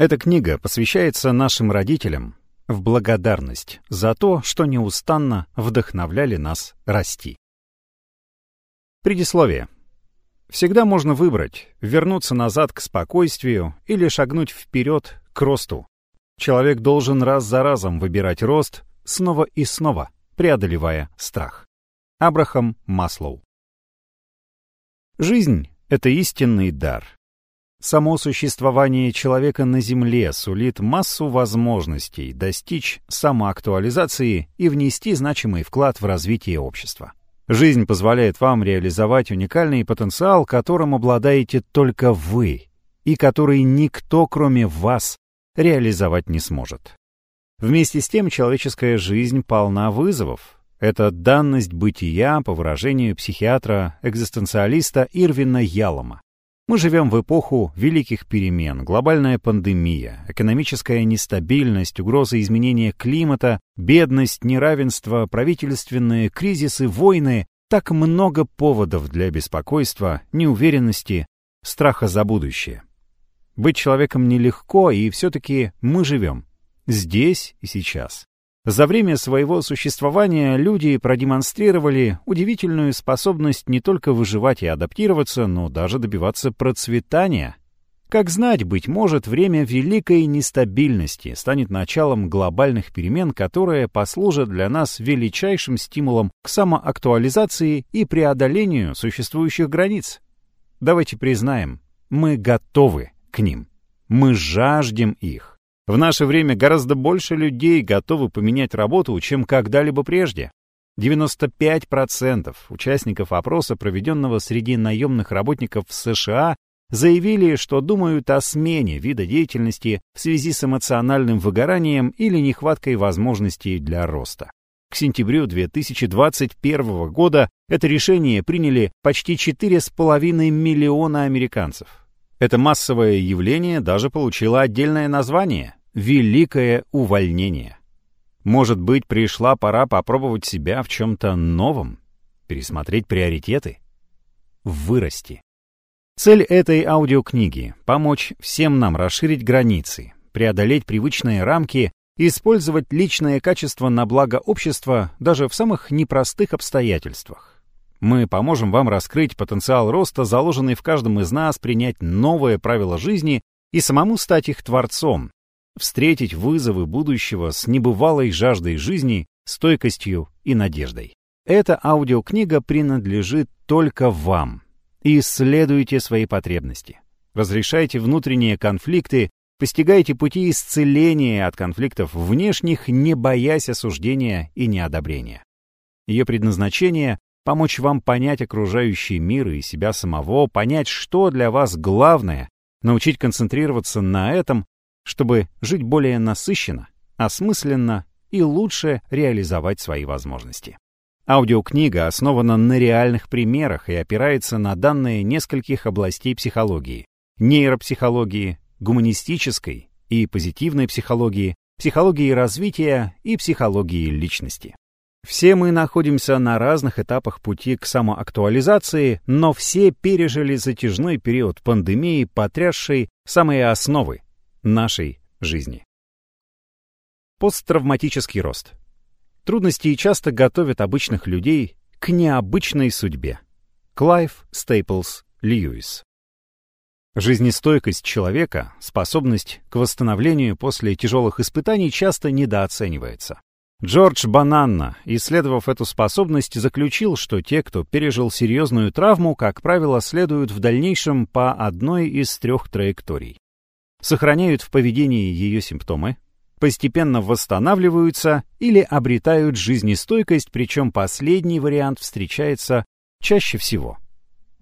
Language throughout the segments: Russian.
Эта книга посвящается нашим родителям в благодарность за то, что неустанно вдохновляли нас расти. Предисловие. Всегда можно выбрать, вернуться назад к спокойствию или шагнуть вперед к росту. Человек должен раз за разом выбирать рост снова и снова, преодолевая страх. Абрахам Маслоу. Жизнь — это истинный дар. Само существование человека на Земле сулит массу возможностей достичь самоактуализации и внести значимый вклад в развитие общества. Жизнь позволяет вам реализовать уникальный потенциал, которым обладаете только вы, и который никто, кроме вас, реализовать не сможет. Вместе с тем человеческая жизнь полна вызовов. Это данность бытия, по выражению психиатра-экзистенциалиста Ирвина Ялома. Мы живем в эпоху великих перемен, глобальная пандемия, экономическая нестабильность, угроза изменения климата, бедность, неравенство, правительственные кризисы, войны, так много поводов для беспокойства, неуверенности, страха за будущее. Быть человеком нелегко, и все-таки мы живем. Здесь и сейчас. За время своего существования люди продемонстрировали удивительную способность не только выживать и адаптироваться, но даже добиваться процветания. Как знать, быть может, время великой нестабильности станет началом глобальных перемен, которые послужат для нас величайшим стимулом к самоактуализации и преодолению существующих границ. Давайте признаем, мы готовы к ним. Мы жаждем их. В наше время гораздо больше людей готовы поменять работу, чем когда-либо прежде. 95% участников опроса, проведенного среди наемных работников в США, заявили, что думают о смене вида деятельности в связи с эмоциональным выгоранием или нехваткой возможностей для роста. К сентябрю 2021 года это решение приняли почти 4,5 миллиона американцев. Это массовое явление даже получило отдельное название великое увольнение. Может быть, пришла пора попробовать себя в чем-то новом, пересмотреть приоритеты, вырасти. Цель этой аудиокниги — помочь всем нам расширить границы, преодолеть привычные рамки, использовать личное качество на благо общества даже в самых непростых обстоятельствах. Мы поможем вам раскрыть потенциал роста, заложенный в каждом из нас, принять новые правила жизни и самому стать их творцом, встретить вызовы будущего с небывалой жаждой жизни, стойкостью и надеждой. Эта аудиокнига принадлежит только вам. Исследуйте свои потребности. Разрешайте внутренние конфликты, постигайте пути исцеления от конфликтов внешних, не боясь осуждения и неодобрения. Ее предназначение — помочь вам понять окружающий мир и себя самого, понять, что для вас главное, научить концентрироваться на этом чтобы жить более насыщенно, осмысленно и лучше реализовать свои возможности. Аудиокнига основана на реальных примерах и опирается на данные нескольких областей психологии — нейропсихологии, гуманистической и позитивной психологии, психологии развития и психологии личности. Все мы находимся на разных этапах пути к самоактуализации, но все пережили затяжной период пандемии, потрясшей самые основы нашей жизни. Посттравматический рост. Трудности часто готовят обычных людей к необычной судьбе. Клайв Стейплс Льюис. Жизнестойкость человека, способность к восстановлению после тяжелых испытаний часто недооценивается. Джордж Бонанно, исследовав эту способность, заключил, что те, кто пережил серьезную травму, как правило, следуют в дальнейшем по одной из трех траекторий сохраняют в поведении ее симптомы, постепенно восстанавливаются или обретают жизнестойкость, причем последний вариант встречается чаще всего.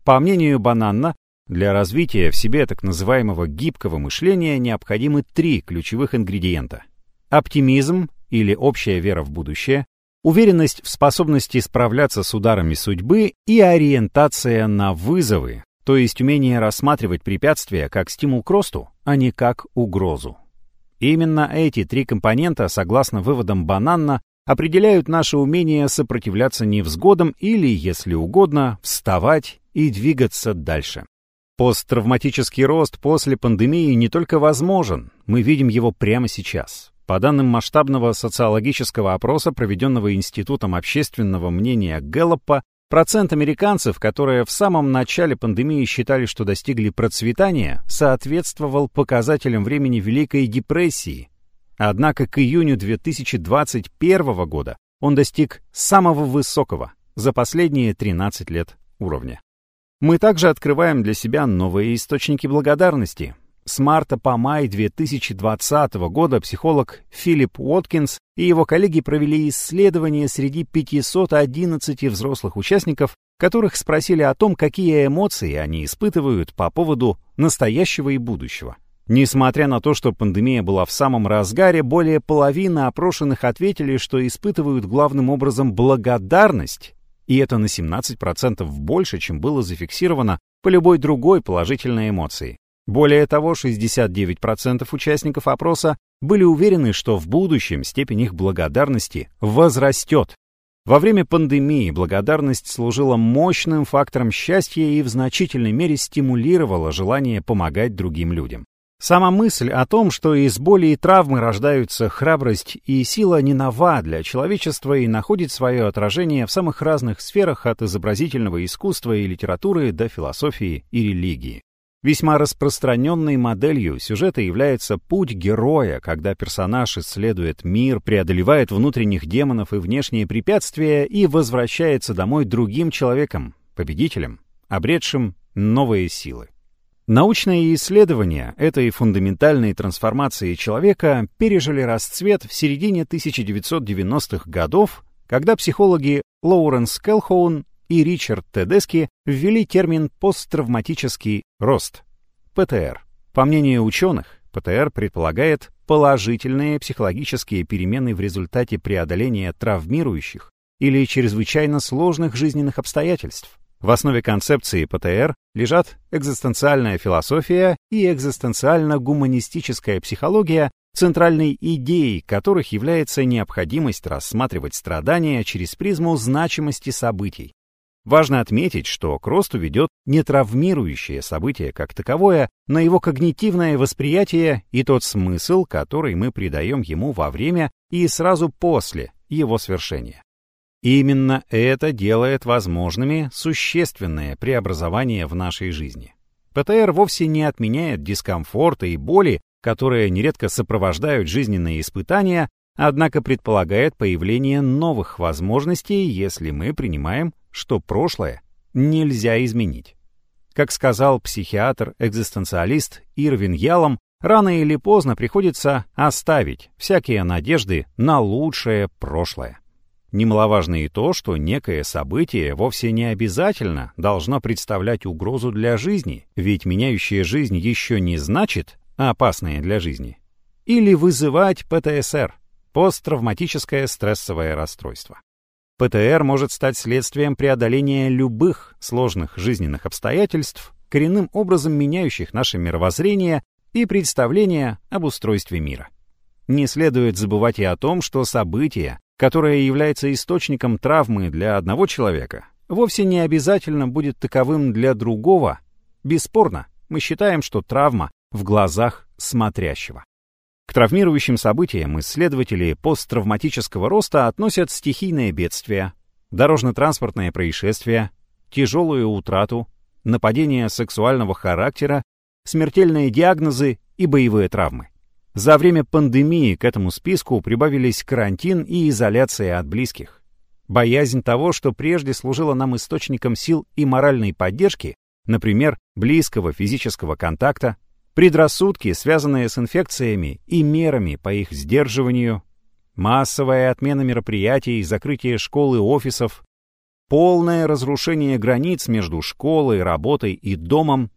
По мнению Бананна, для развития в себе так называемого гибкого мышления необходимы три ключевых ингредиента. Оптимизм или общая вера в будущее, уверенность в способности справляться с ударами судьбы и ориентация на вызовы, то есть умение рассматривать препятствия как стимул к росту, а не как угрозу. Именно эти три компонента, согласно выводам Бананна, определяют наше умение сопротивляться невзгодам или, если угодно, вставать и двигаться дальше. Посттравматический рост после пандемии не только возможен, мы видим его прямо сейчас. По данным масштабного социологического опроса, проведенного Институтом общественного мнения Гэллопа, процент американцев, которые в самом начале пандемии считали, что достигли процветания, соответствовал показателям времени Великой депрессии. Однако к июню 2021 года он достиг самого высокого за последние 13 лет уровня. Мы также открываем для себя новые источники благодарности. С марта по май 2020 года психолог Филипп Уоткинс и его коллеги провели исследование среди 511 взрослых участников, которых спросили о том, какие эмоции они испытывают по поводу настоящего и будущего. Несмотря на то, что пандемия была в самом разгаре, более половины опрошенных ответили, что испытывают главным образом благодарность и это на 17% больше, чем было зафиксировано по любой другой положительной эмоции. Более того, 69% участников опроса были уверены, что в будущем степень их благодарности возрастет. Во время пандемии благодарность служила мощным фактором счастья и в значительной мере стимулировала желание помогать другим людям. Сама мысль о том, что из боли и травмы рождаются храбрость и сила, не нова для человечества и находит свое отражение в самых разных сферах от изобразительного искусства и литературы до философии и религии. Весьма распространенной моделью сюжета является путь героя, когда персонаж исследует мир, преодолевает внутренних демонов и внешние препятствия и возвращается домой другим человеком, победителем, обретшим новые силы. Научные исследования этой фундаментальной трансформации человека пережили расцвет в середине 1990-х годов, когда психологи Лоуренс Келхоун и Ричард Тедески ввели термин «посттравматический рост» — ПТР. По мнению ученых, ПТР предполагает положительные психологические перемены в результате преодоления травмирующих или чрезвычайно сложных жизненных обстоятельств, в основе концепции ПТР лежат экзистенциальная философия и экзистенциально-гуманистическая психология, центральной идеей которых является необходимость рассматривать страдания через призму значимости событий. Важно отметить, что к росту ведет не травмирующее событие как таковое, но его когнитивное восприятие и тот смысл, который мы придаем ему во время и сразу после его свершения. Именно это делает возможными существенные преобразования в нашей жизни. ПТР вовсе не отменяет дискомфорта и боли, которые нередко сопровождают жизненные испытания, однако предполагает появление новых возможностей, если мы принимаем, что прошлое нельзя изменить. Как сказал психиатр-экзистенциалист Ирвин Ялом, рано или поздно приходится оставить всякие надежды на лучшее прошлое. Немаловажно и то, что некое событие вовсе не обязательно должно представлять угрозу для жизни, ведь меняющая жизнь еще не значит опасное для жизни. Или вызывать ПТСР – посттравматическое стрессовое расстройство. ПТР может стать следствием преодоления любых сложных жизненных обстоятельств, коренным образом меняющих наше мировоззрение и представление об устройстве мира. Не следует забывать и о том, что события, которое является источником травмы для одного человека, вовсе не обязательно будет таковым для другого. Бесспорно, мы считаем, что травма в глазах смотрящего. К травмирующим событиям исследователи посттравматического роста относят стихийные бедствия, дорожно-транспортные происшествия, тяжелую утрату, нападения сексуального характера, смертельные диагнозы и боевые травмы. За время пандемии к этому списку прибавились карантин и изоляция от близких. Боязнь того, что прежде служила нам источником сил и моральной поддержки, например, близкого физического контакта, предрассудки, связанные с инфекциями и мерами по их сдерживанию, массовая отмена мероприятий, закрытие школ и офисов, полное разрушение границ между школой, работой и домом,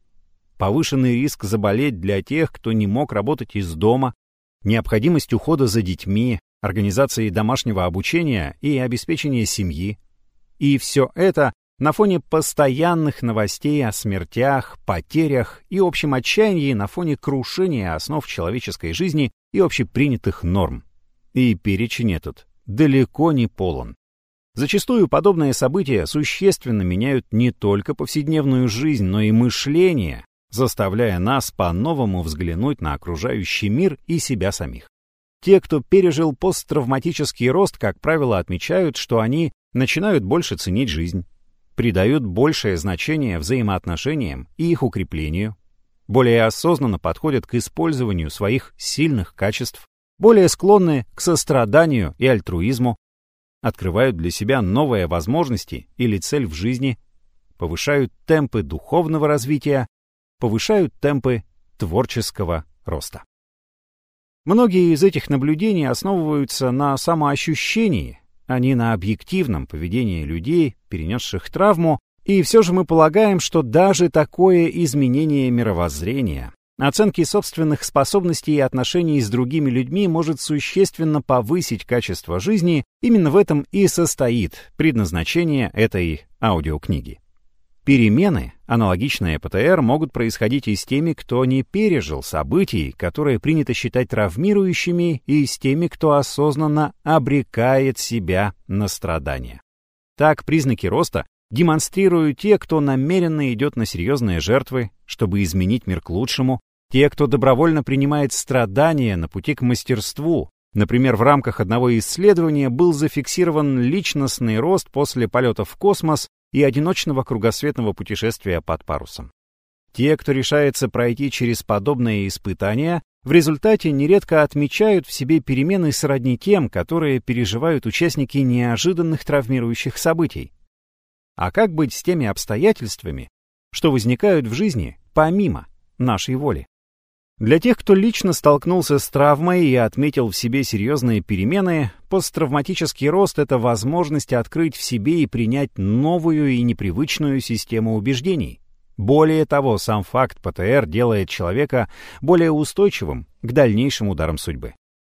повышенный риск заболеть для тех, кто не мог работать из дома, необходимость ухода за детьми, организации домашнего обучения и обеспечения семьи. И все это на фоне постоянных новостей о смертях, потерях и общем отчаянии на фоне крушения основ человеческой жизни и общепринятых норм. И перечень этот далеко не полон. Зачастую подобные события существенно меняют не только повседневную жизнь, но и мышление, заставляя нас по-новому взглянуть на окружающий мир и себя самих. Те, кто пережил посттравматический рост, как правило, отмечают, что они начинают больше ценить жизнь, придают большее значение взаимоотношениям и их укреплению, более осознанно подходят к использованию своих сильных качеств, более склонны к состраданию и альтруизму, открывают для себя новые возможности или цель в жизни, повышают темпы духовного развития, повышают темпы творческого роста. Многие из этих наблюдений основываются на самоощущении, а не на объективном поведении людей, перенесших травму, и все же мы полагаем, что даже такое изменение мировоззрения, оценки собственных способностей и отношений с другими людьми может существенно повысить качество жизни, именно в этом и состоит предназначение этой аудиокниги. Перемены, аналогичные ПТР, могут происходить и с теми, кто не пережил событий, которые принято считать травмирующими, и с теми, кто осознанно обрекает себя на страдания. Так, признаки роста демонстрируют те, кто намеренно идет на серьезные жертвы, чтобы изменить мир к лучшему, те, кто добровольно принимает страдания на пути к мастерству. Например, в рамках одного исследования был зафиксирован личностный рост после полета в космос и одиночного кругосветного путешествия под парусом. Те, кто решается пройти через подобные испытания, в результате нередко отмечают в себе перемены сродни тем, которые переживают участники неожиданных травмирующих событий. А как быть с теми обстоятельствами, что возникают в жизни помимо нашей воли? Для тех, кто лично столкнулся с травмой и отметил в себе серьезные перемены, посттравматический рост — это возможность открыть в себе и принять новую и непривычную систему убеждений. Более того, сам факт ПТР делает человека более устойчивым к дальнейшим ударам судьбы.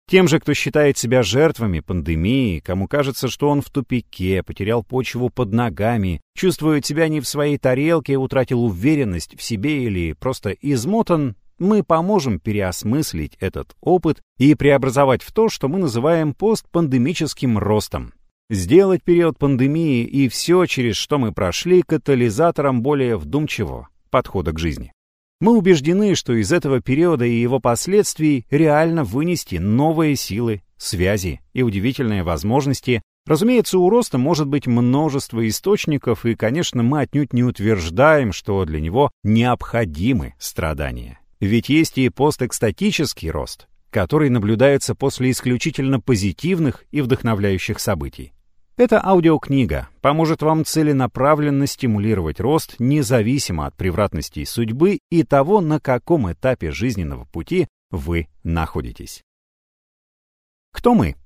Тем же, кто считает себя жертвами пандемии, кому кажется, что он в тупике, потерял почву под ногами, чувствует себя не в своей тарелке, утратил уверенность в себе или просто измотан, мы поможем переосмыслить этот опыт и преобразовать в то, что мы называем постпандемическим ростом. Сделать период пандемии и все, через что мы прошли, катализатором более вдумчивого подхода к жизни. Мы убеждены, что из этого периода и его последствий реально вынести новые силы, связи и удивительные возможности. Разумеется, у роста может быть множество источников, и, конечно, мы отнюдь не утверждаем, что для него необходимы страдания. Ведь есть и постэкстатический рост, который наблюдается после исключительно позитивных и вдохновляющих событий. Эта аудиокнига поможет вам целенаправленно стимулировать рост независимо от превратностей судьбы и того, на каком этапе жизненного пути вы находитесь. Кто мы?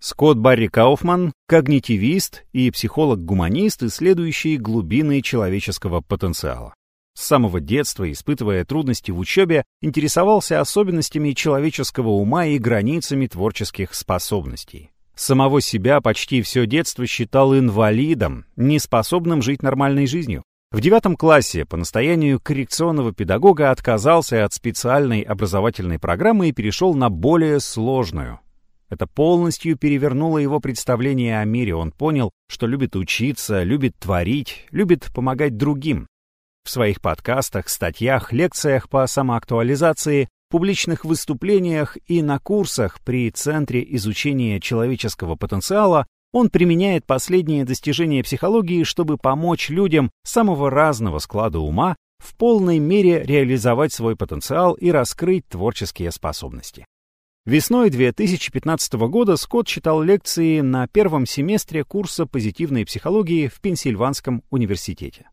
Скотт Барри Кауфман – когнитивист и психолог-гуманист, исследующий глубины человеческого потенциала. С самого детства, испытывая трудности в учебе, интересовался особенностями человеческого ума и границами творческих способностей. Самого себя почти все детство считал инвалидом, неспособным жить нормальной жизнью. В девятом классе по настоянию коррекционного педагога отказался от специальной образовательной программы и перешел на более сложную. Это полностью перевернуло его представление о мире. Он понял, что любит учиться, любит творить, любит помогать другим. В своих подкастах, статьях, лекциях по самоактуализации публичных выступлениях и на курсах при Центре изучения человеческого потенциала он применяет последние достижения психологии, чтобы помочь людям самого разного склада ума в полной мере реализовать свой потенциал и раскрыть творческие способности. Весной 2015 года Скотт читал лекции на первом семестре курса позитивной психологии в Пенсильванском университете.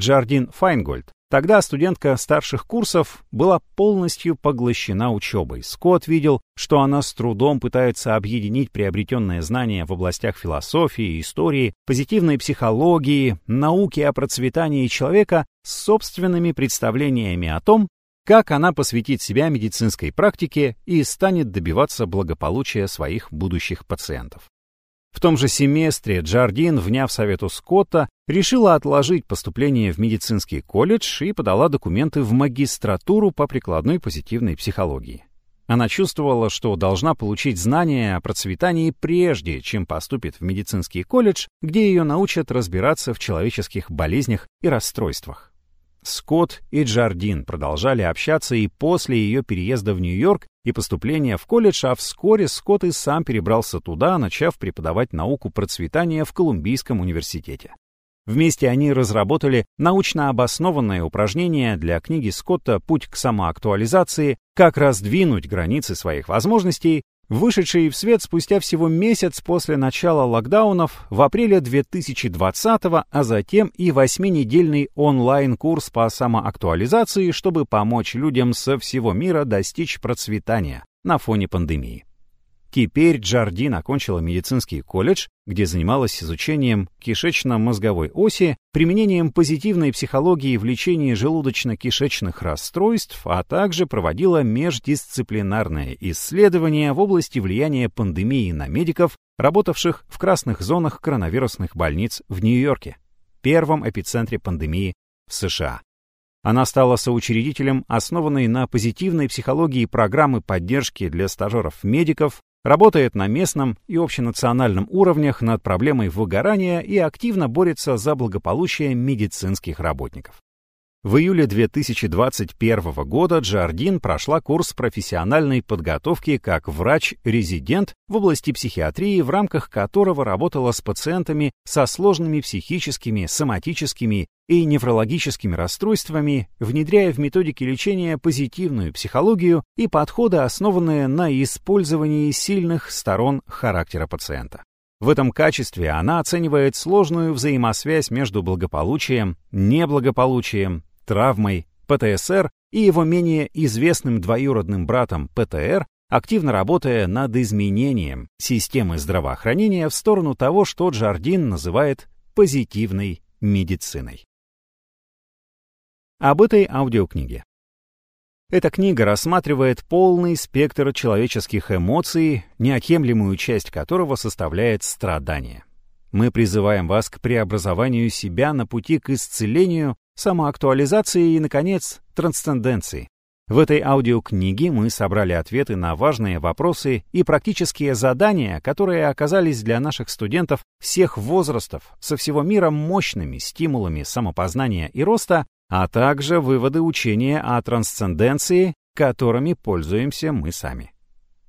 Джардин Файнгольд, Тогда студентка старших курсов была полностью поглощена учебой. Скотт видел, что она с трудом пытается объединить приобретенные знания в областях философии, истории, позитивной психологии, науки о процветании человека с собственными представлениями о том, как она посвятит себя медицинской практике и станет добиваться благополучия своих будущих пациентов. В том же семестре Джардин, вняв совету Скотта, решила отложить поступление в медицинский колледж и подала документы в магистратуру по прикладной позитивной психологии. Она чувствовала, что должна получить знания о процветании прежде, чем поступит в медицинский колледж, где ее научат разбираться в человеческих болезнях и расстройствах. Скотт и Джардин продолжали общаться и после ее переезда в Нью-Йорк и поступления в колледж, а вскоре Скотт и сам перебрался туда, начав преподавать науку процветания в Колумбийском университете. Вместе они разработали научно обоснованное упражнение для книги Скотта «Путь к самоактуализации. Как раздвинуть границы своих возможностей», вышедший в свет спустя всего месяц после начала локдаунов в апреле 2020 а затем и восьминедельный онлайн-курс по самоактуализации, чтобы помочь людям со всего мира достичь процветания на фоне пандемии. Теперь Джардин окончила медицинский колледж, где занималась изучением кишечно-мозговой оси, применением позитивной психологии в лечении желудочно-кишечных расстройств, а также проводила междисциплинарное исследование в области влияния пандемии на медиков, работавших в красных зонах коронавирусных больниц в Нью-Йорке, первом эпицентре пандемии в США. Она стала соучредителем основанной на позитивной психологии программы поддержки для стажеров-медиков работает на местном и общенациональном уровнях над проблемой выгорания и активно борется за благополучие медицинских работников. В июле 2021 года Джардин прошла курс профессиональной подготовки как врач-резидент в области психиатрии, в рамках которого работала с пациентами со сложными психическими, соматическими и неврологическими расстройствами, внедряя в методики лечения позитивную психологию и подходы, основанные на использовании сильных сторон характера пациента. В этом качестве она оценивает сложную взаимосвязь между благополучием, неблагополучием, травмой, ПТСР и его менее известным двоюродным братом ПТР, активно работая над изменением системы здравоохранения в сторону того, что Джардин называет позитивной медициной. Об этой аудиокниге. Эта книга рассматривает полный спектр человеческих эмоций, неотъемлемую часть которого составляет страдание. Мы призываем вас к преобразованию себя на пути к исцелению самоактуализации и, наконец, трансценденции. В этой аудиокниге мы собрали ответы на важные вопросы и практические задания, которые оказались для наших студентов всех возрастов со всего мира мощными стимулами самопознания и роста, а также выводы учения о трансценденции, которыми пользуемся мы сами.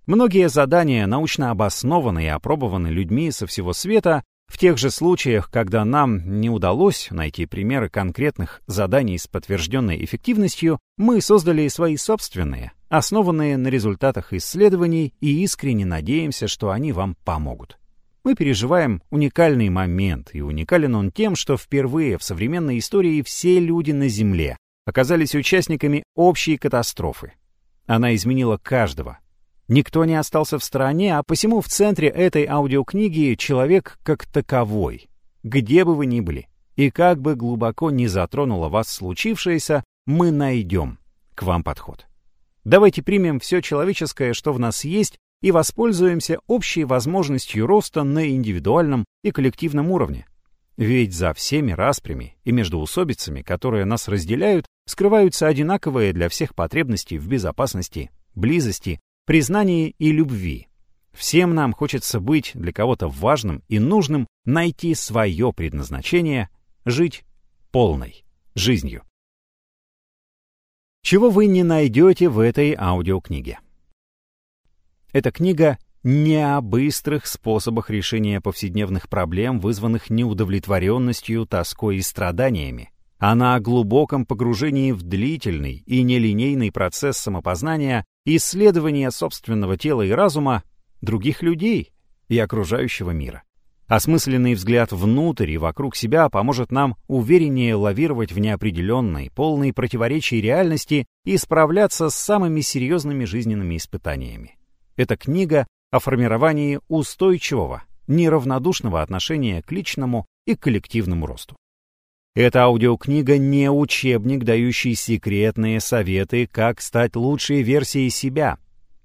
Многие задания научно обоснованы и опробованы людьми со всего света, в тех же случаях, когда нам не удалось найти примеры конкретных заданий с подтвержденной эффективностью, мы создали свои собственные, основанные на результатах исследований и искренне надеемся, что они вам помогут. Мы переживаем уникальный момент, и уникален он тем, что впервые в современной истории все люди на Земле оказались участниками общей катастрофы. Она изменила каждого, Никто не остался в стороне, а посему в центре этой аудиокниги человек как таковой. Где бы вы ни были, и как бы глубоко ни затронуло вас случившееся, мы найдем к вам подход. Давайте примем все человеческое, что в нас есть, и воспользуемся общей возможностью роста на индивидуальном и коллективном уровне. Ведь за всеми распрями и междоусобицами, которые нас разделяют, скрываются одинаковые для всех потребности в безопасности, близости, признании и любви. Всем нам хочется быть для кого-то важным и нужным, найти свое предназначение, жить полной жизнью. Чего вы не найдете в этой аудиокниге? Эта книга не о быстрых способах решения повседневных проблем, вызванных неудовлетворенностью, тоской и страданиями. Она о глубоком погружении в длительный и нелинейный процесс самопознания исследование собственного тела и разума, других людей и окружающего мира. Осмысленный взгляд внутрь и вокруг себя поможет нам увереннее лавировать в неопределенной, полной противоречий реальности и справляться с самыми серьезными жизненными испытаниями. Это книга о формировании устойчивого, неравнодушного отношения к личному и коллективному росту. Эта аудиокнига не учебник, дающий секретные советы, как стать лучшей версией себя.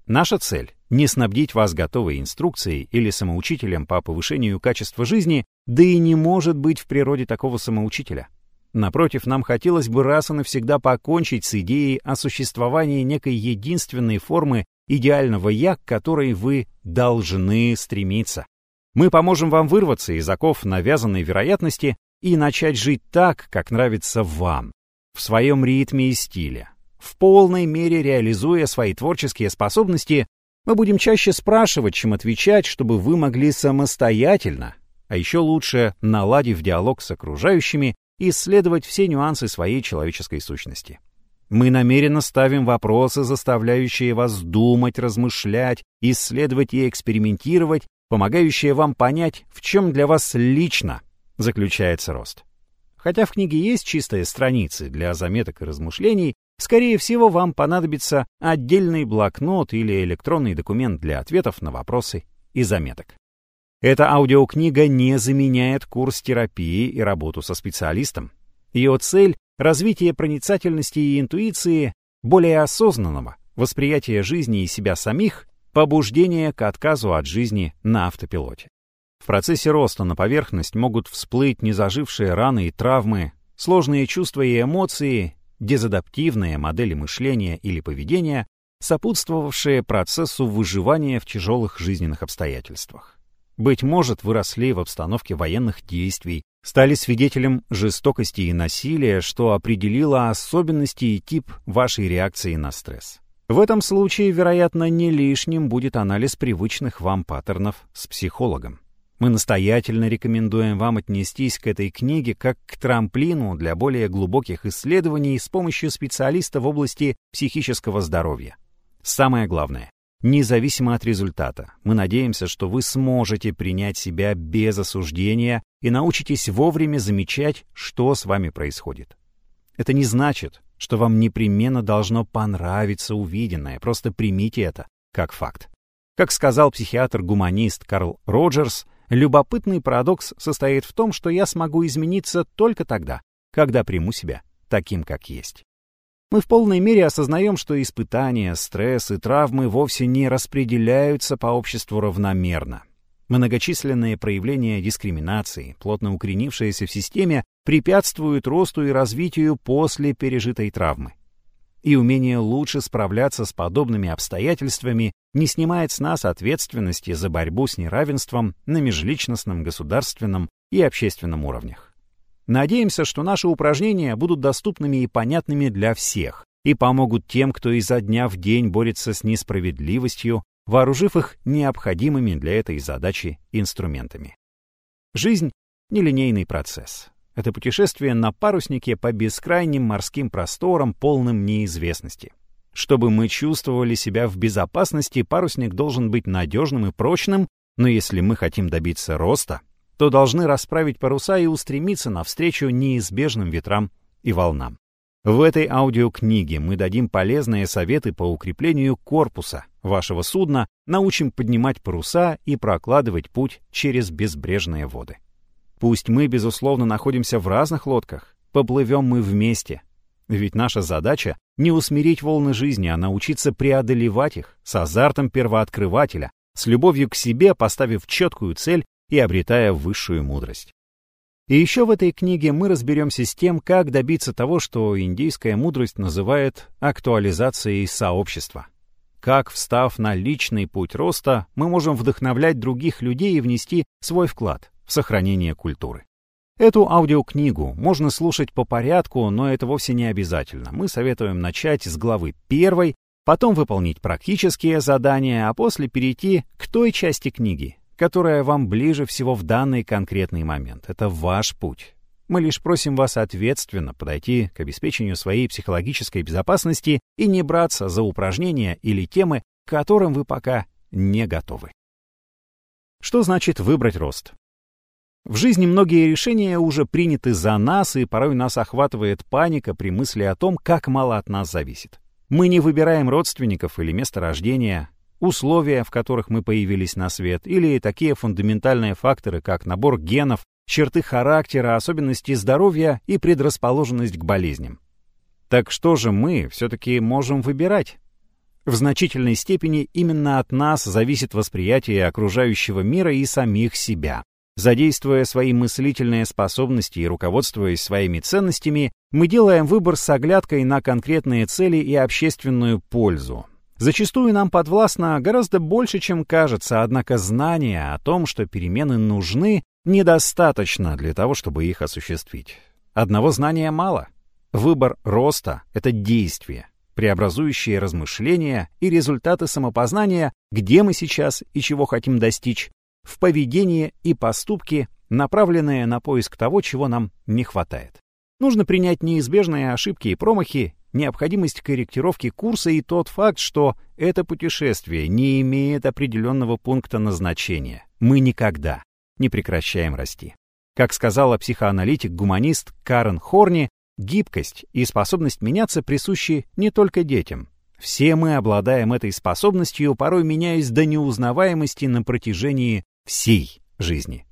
Наша цель — не снабдить вас готовой инструкцией или самоучителем по повышению качества жизни, да и не может быть в природе такого самоучителя. Напротив, нам хотелось бы раз и навсегда покончить с идеей о существовании некой единственной формы идеального «я», к которой вы должны стремиться. Мы поможем вам вырваться из оков навязанной вероятности и начать жить так, как нравится вам, в своем ритме и стиле, в полной мере реализуя свои творческие способности, мы будем чаще спрашивать, чем отвечать, чтобы вы могли самостоятельно, а еще лучше, наладив диалог с окружающими, исследовать все нюансы своей человеческой сущности. Мы намеренно ставим вопросы, заставляющие вас думать, размышлять, исследовать и экспериментировать, помогающие вам понять, в чем для вас лично заключается рост. Хотя в книге есть чистые страницы для заметок и размышлений, скорее всего, вам понадобится отдельный блокнот или электронный документ для ответов на вопросы и заметок. Эта аудиокнига не заменяет курс терапии и работу со специалистом. Ее цель — развитие проницательности и интуиции, более осознанного восприятия жизни и себя самих, побуждение к отказу от жизни на автопилоте. Процессе роста на поверхность могут всплыть незажившие раны и травмы, сложные чувства и эмоции, дезадаптивные модели мышления или поведения, сопутствовавшие процессу выживания в тяжелых жизненных обстоятельствах. Быть может, выросли в обстановке военных действий, стали свидетелем жестокости и насилия, что определило особенности и тип вашей реакции на стресс. В этом случае, вероятно, не лишним будет анализ привычных вам паттернов с психологом. Мы настоятельно рекомендуем вам отнестись к этой книге как к трамплину для более глубоких исследований с помощью специалиста в области психического здоровья. Самое главное, Независимо от результата, мы надеемся, что вы сможете принять себя без осуждения и научитесь вовремя замечать, что с вами происходит. Это не значит, что вам непременно должно понравиться увиденное, просто примите это как факт. Как сказал психиатр-гуманист Карл Роджерс, любопытный парадокс состоит в том, что я смогу измениться только тогда, когда приму себя таким, как есть. Мы в полной мере осознаем, что испытания, стресс и травмы вовсе не распределяются по обществу равномерно. Многочисленные проявления дискриминации, плотно укоренившиеся в системе, препятствуют росту и развитию после пережитой травмы. И умение лучше справляться с подобными обстоятельствами не снимает с нас ответственности за борьбу с неравенством на межличностном, государственном и общественном уровнях. Надеемся, что наши упражнения будут доступными и понятными для всех и помогут тем, кто изо дня в день борется с несправедливостью, вооружив их необходимыми для этой задачи инструментами. Жизнь — нелинейный процесс. Это путешествие на паруснике по бескрайним морским просторам, полным неизвестности. Чтобы мы чувствовали себя в безопасности, парусник должен быть надежным и прочным, но если мы хотим добиться роста, то должны расправить паруса и устремиться навстречу неизбежным ветрам и волнам. В этой аудиокниге мы дадим полезные советы по укреплению корпуса вашего судна, научим поднимать паруса и прокладывать путь через безбрежные воды. Пусть мы, безусловно, находимся в разных лодках, поплывем мы вместе. Ведь наша задача — не усмирить волны жизни, а научиться преодолевать их с азартом первооткрывателя, с любовью к себе, поставив четкую цель и обретая высшую мудрость. И еще в этой книге мы разберемся с тем, как добиться того, что индийская мудрость называет актуализацией сообщества. Как, встав на личный путь роста, мы можем вдохновлять других людей и внести свой вклад в сохранение культуры. Эту аудиокнигу можно слушать по порядку, но это вовсе не обязательно. Мы советуем начать с главы первой, потом выполнить практические задания, а после перейти к той части книги, которая вам ближе всего в данный конкретный момент. Это ваш путь. Мы лишь просим вас ответственно подойти к обеспечению своей психологической безопасности и не браться за упражнения или темы, к которым вы пока не готовы. Что значит выбрать рост? В жизни многие решения уже приняты за нас, и порой нас охватывает паника при мысли о том, как мало от нас зависит. Мы не выбираем родственников или место рождения, условия, в которых мы появились на свет, или такие фундаментальные факторы, как набор генов, черты характера, особенности здоровья и предрасположенность к болезням. Так что же мы все-таки можем выбирать? В значительной степени именно от нас зависит восприятие окружающего мира и самих себя. Задействуя свои мыслительные способности и руководствуясь своими ценностями, мы делаем выбор с оглядкой на конкретные цели и общественную пользу, Зачастую нам подвластно гораздо больше, чем кажется, однако знание о том, что перемены нужны, недостаточно для того, чтобы их осуществить. Одного знания мало. Выбор роста — это действие, преобразующие размышления и результаты самопознания, где мы сейчас и чего хотим достичь, в поведение и поступки, направленные на поиск того, чего нам не хватает. Нужно принять неизбежные ошибки и промахи, необходимость корректировки курса и тот факт, что это путешествие не имеет определенного пункта назначения. Мы никогда не прекращаем расти. Как сказала психоаналитик-гуманист Карен Хорни, гибкость и способность меняться присущи не только детям. Все мы обладаем этой способностью, порой меняясь до неузнаваемости на протяжении всей жизни.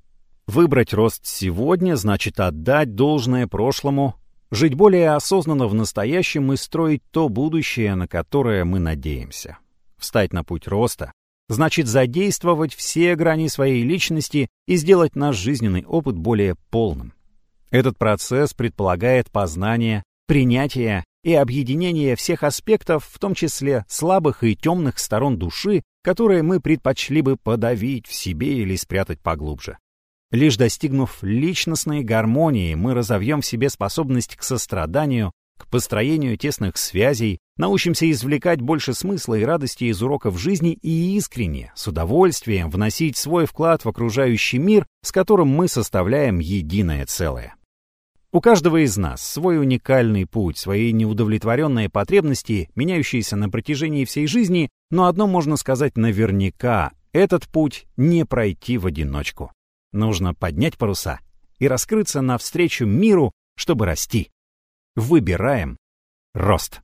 Выбрать рост сегодня значит отдать должное прошлому, жить более осознанно в настоящем и строить то будущее, на которое мы надеемся. Встать на путь роста значит задействовать все грани своей личности и сделать наш жизненный опыт более полным. Этот процесс предполагает познание, принятие и объединение всех аспектов, в том числе слабых и темных сторон души, которые мы предпочли бы подавить в себе или спрятать поглубже. Лишь достигнув личностной гармонии, мы разовьем в себе способность к состраданию, к построению тесных связей, научимся извлекать больше смысла и радости из уроков жизни и искренне, с удовольствием вносить свой вклад в окружающий мир, с которым мы составляем единое целое. У каждого из нас свой уникальный путь, свои неудовлетворенные потребности, меняющиеся на протяжении всей жизни, но одно можно сказать наверняка — этот путь не пройти в одиночку. Нужно поднять паруса и раскрыться навстречу миру, чтобы расти. Выбираем рост.